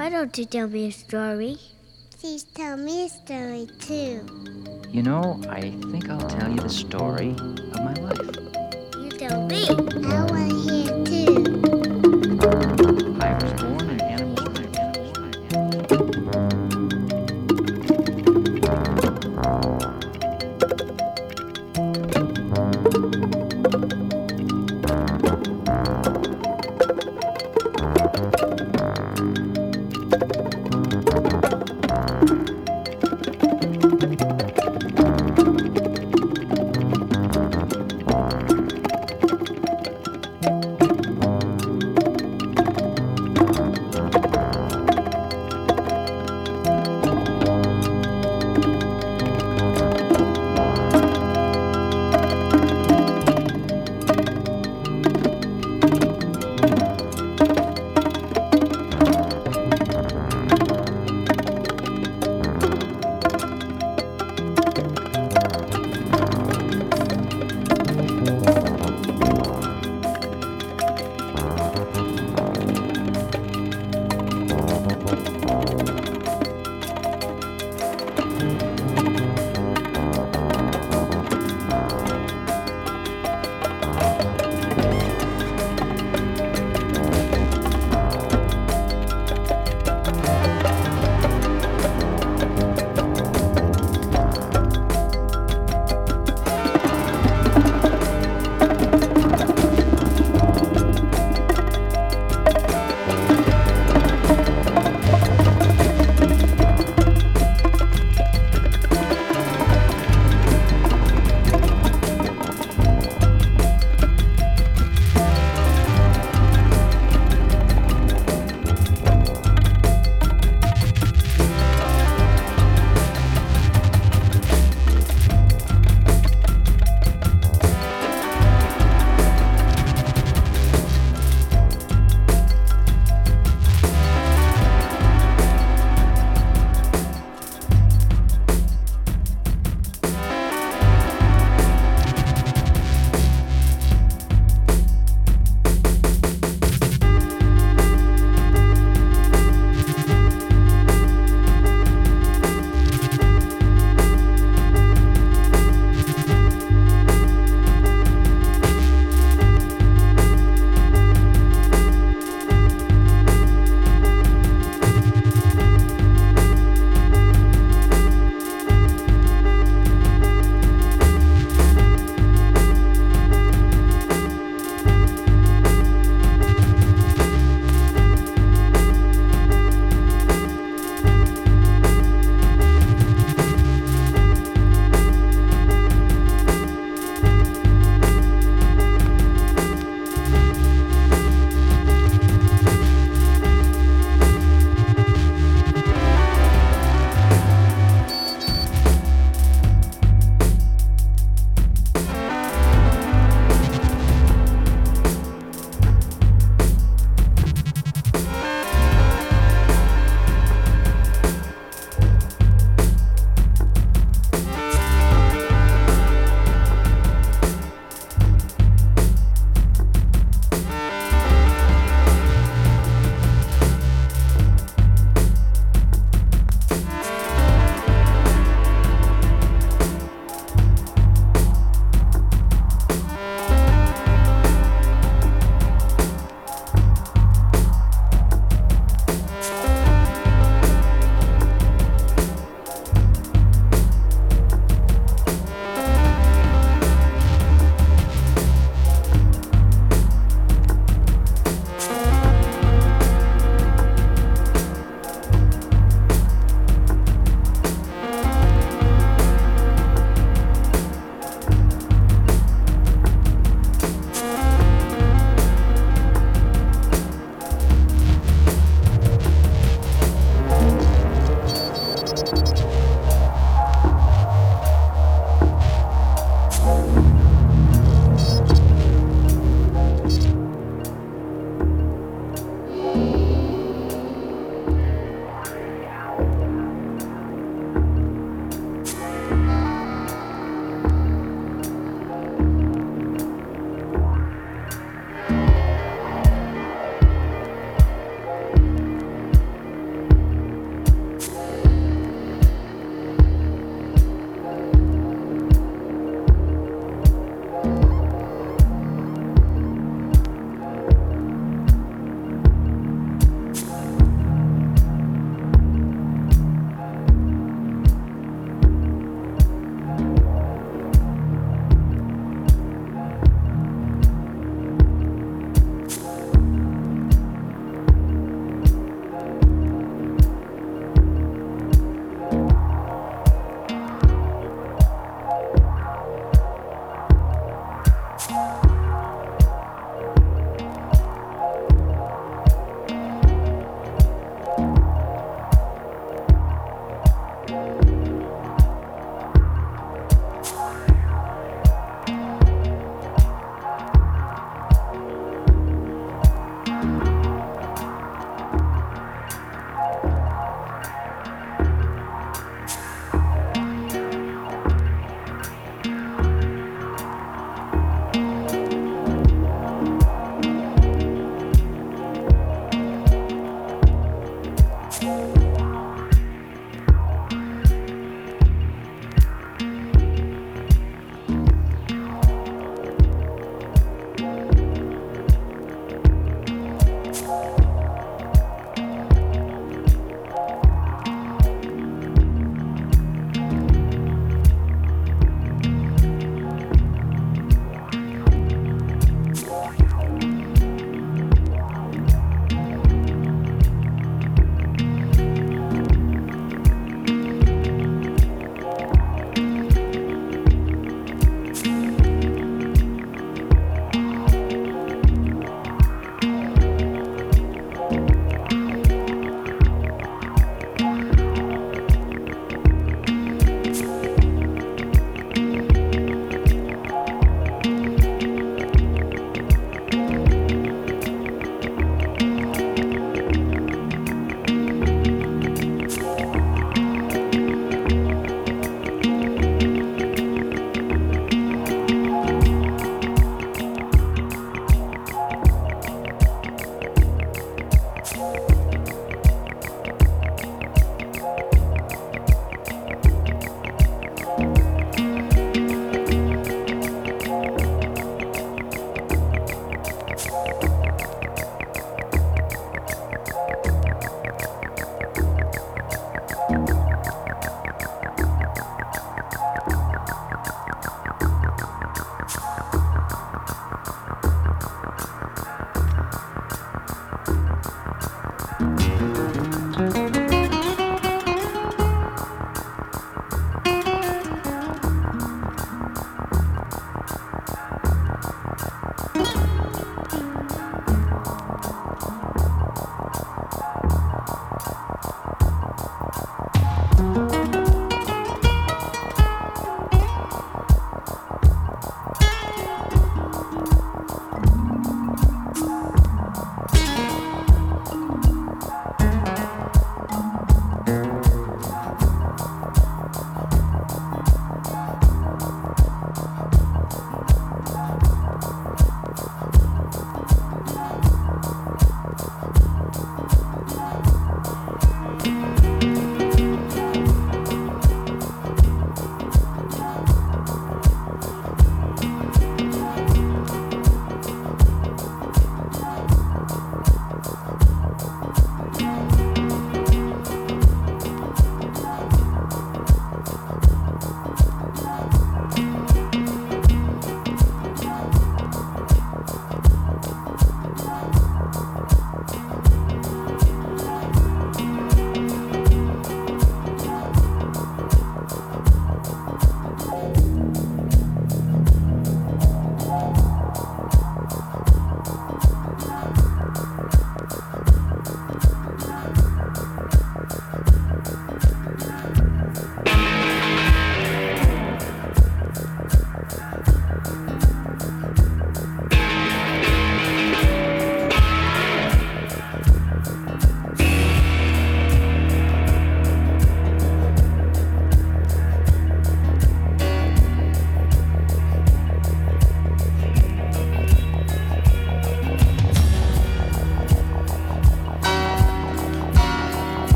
Why don't you tell me a story? Please tell me a story too. You know, I think I'll tell you the story of my life. You tell me. I want to hear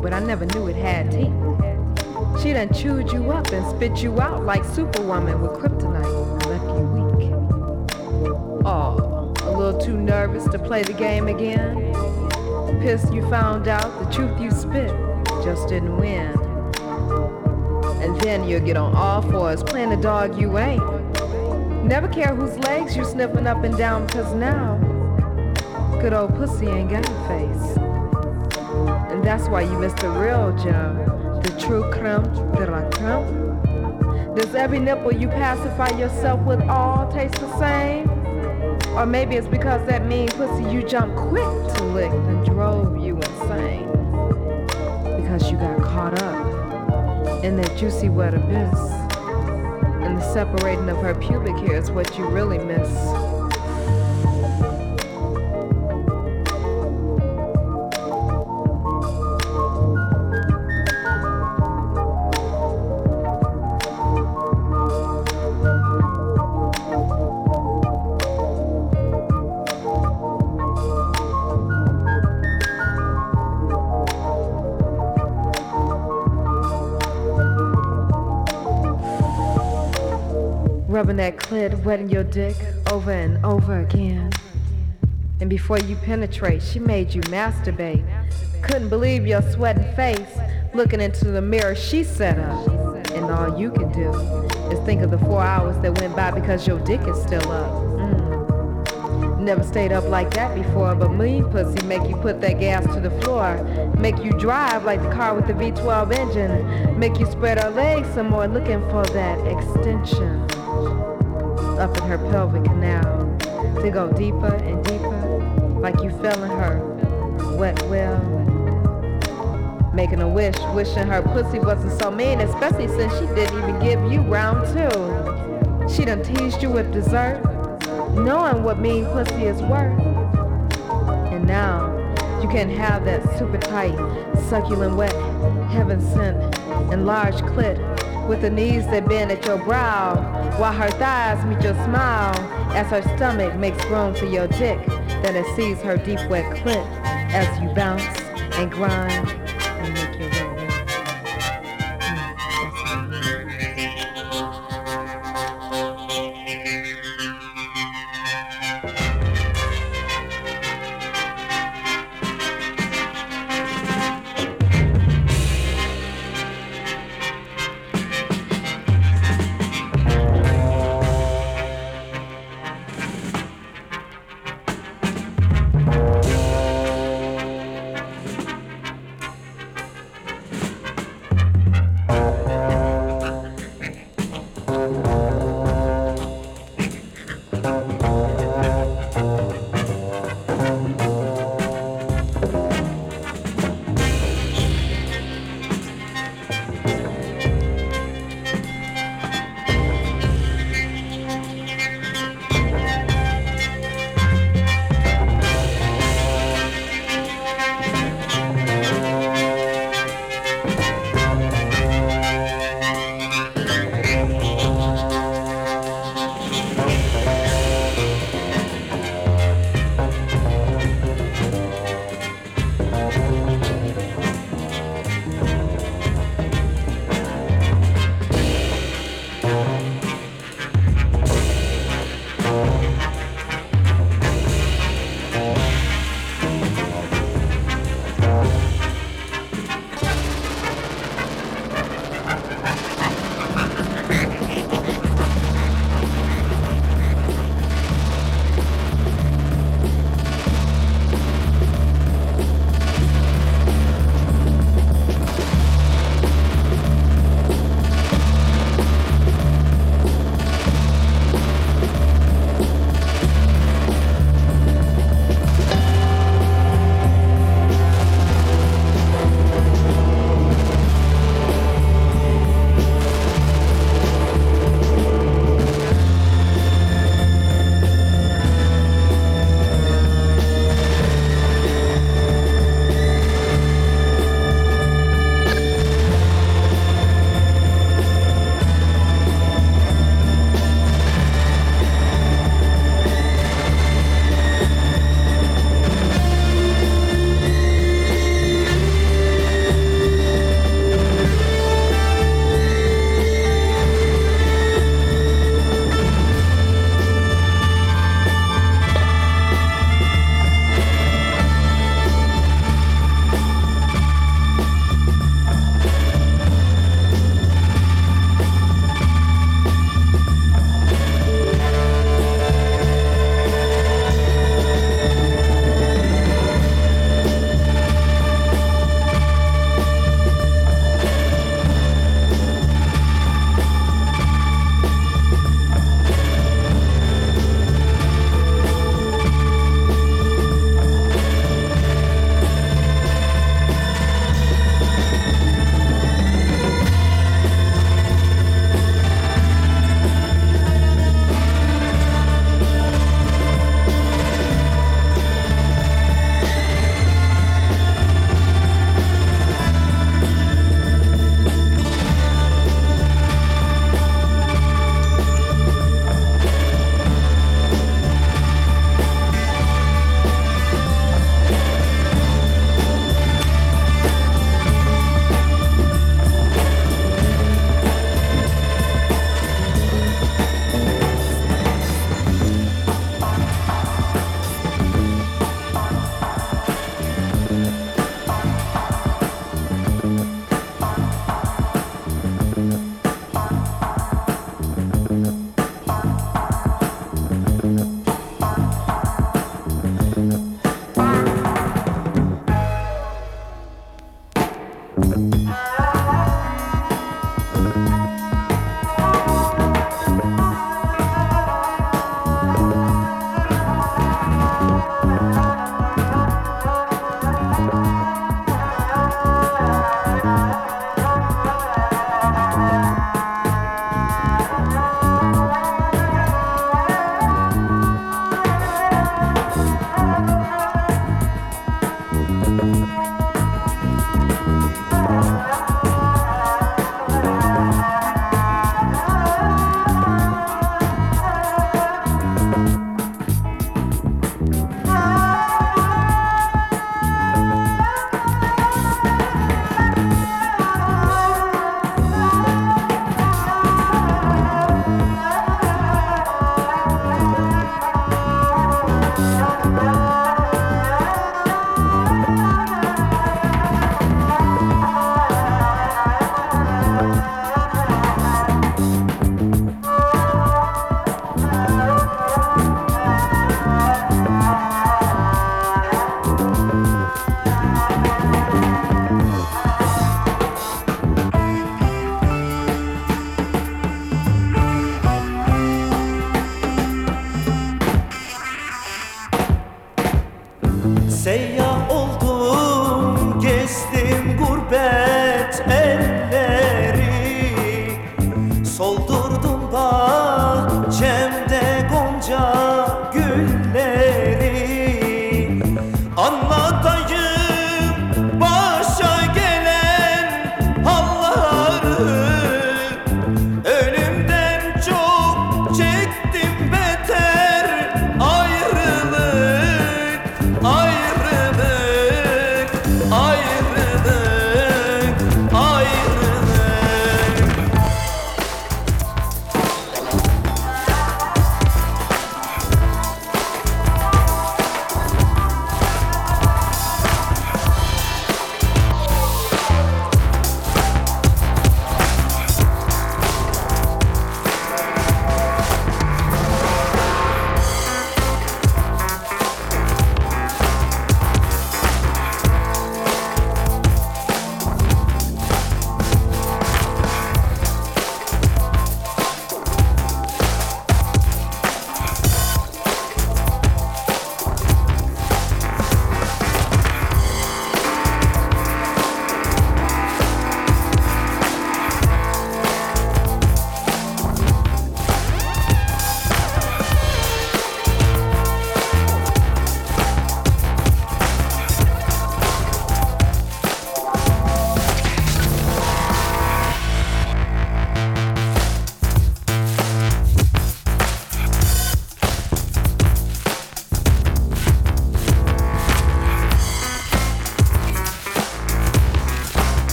but I never knew it had teeth. She done chewed you up and spit you out like Superwoman with kryptonite left you weak. Oh, a little too nervous to play the game again? Pissed you found out the truth you spit just didn't win. And then you'll get on all fours playing the dog you ain't. Never care whose legs you sniffing up and down, cause now good old pussy ain't got a face. And that's why you miss the real gem, the true creme de la creme. Does every nipple you pacify yourself with all taste the same? Or maybe it's because that mean pussy you jumped quick to lick and drove you insane. Because you got caught up in that juicy wet abyss. And the separating of her pubic hair is what you really miss. Rubbing that clit, wetting your dick over and over again. And before you penetrate, she made you masturbate. Couldn't believe your sweating face, looking into the mirror she set up. And all you can do is think of the four hours that went by because your dick is still up. Mm. Never stayed up like that before, but mean pussy make you put that gas to the floor. Make you drive like the car with the V12 engine. Make you spread her legs some more looking for that extension up in her pelvic canal to go deeper and deeper, like you fell in her wet well. Making a wish, wishing her pussy wasn't so mean, especially since she didn't even give you round two. She done teased you with dessert, knowing what mean pussy is worth. And now you can't have that super tight, succulent, wet, heaven sent, enlarged clit with the knees that bend at your brow, while her thighs meet your smile, as her stomach makes room for your dick, then it sees her deep wet clit as you bounce and grind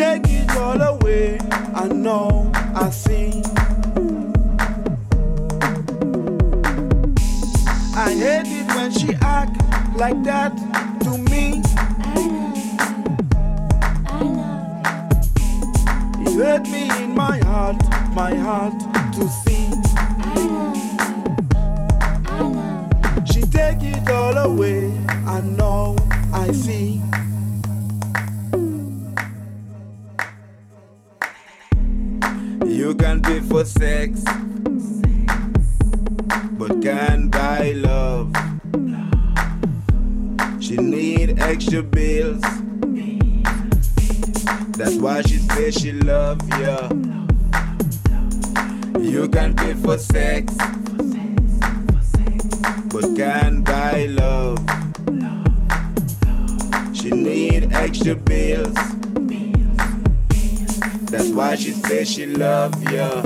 take it all away. I know, I see. I hate it when she act like that to me. It hurt me in my heart, my heart to see. She take it all away. I know, I see. For sex, but can't buy love. She need extra bills. That's why she says she love ya. You can pay for sex, but can't buy love. She need extra bills. That's why she says she love ya.